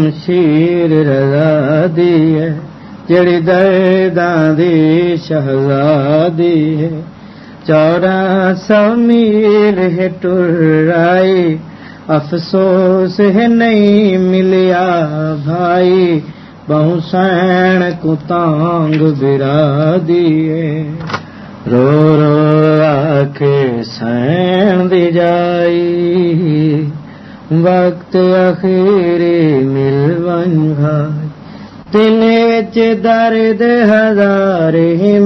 شمشیر رضا دی ہے جڑی درداں دی شہزادی ہے۔ چورا سو میل ہے ٹرائی، افسوس ہے نہیں ملیا بھائی۔ بہو سین کو تانگ برا دیے رو رو آخ سین دی جائی۔ وقت اخیری مل ون بھائی دل چ درد ہزار میں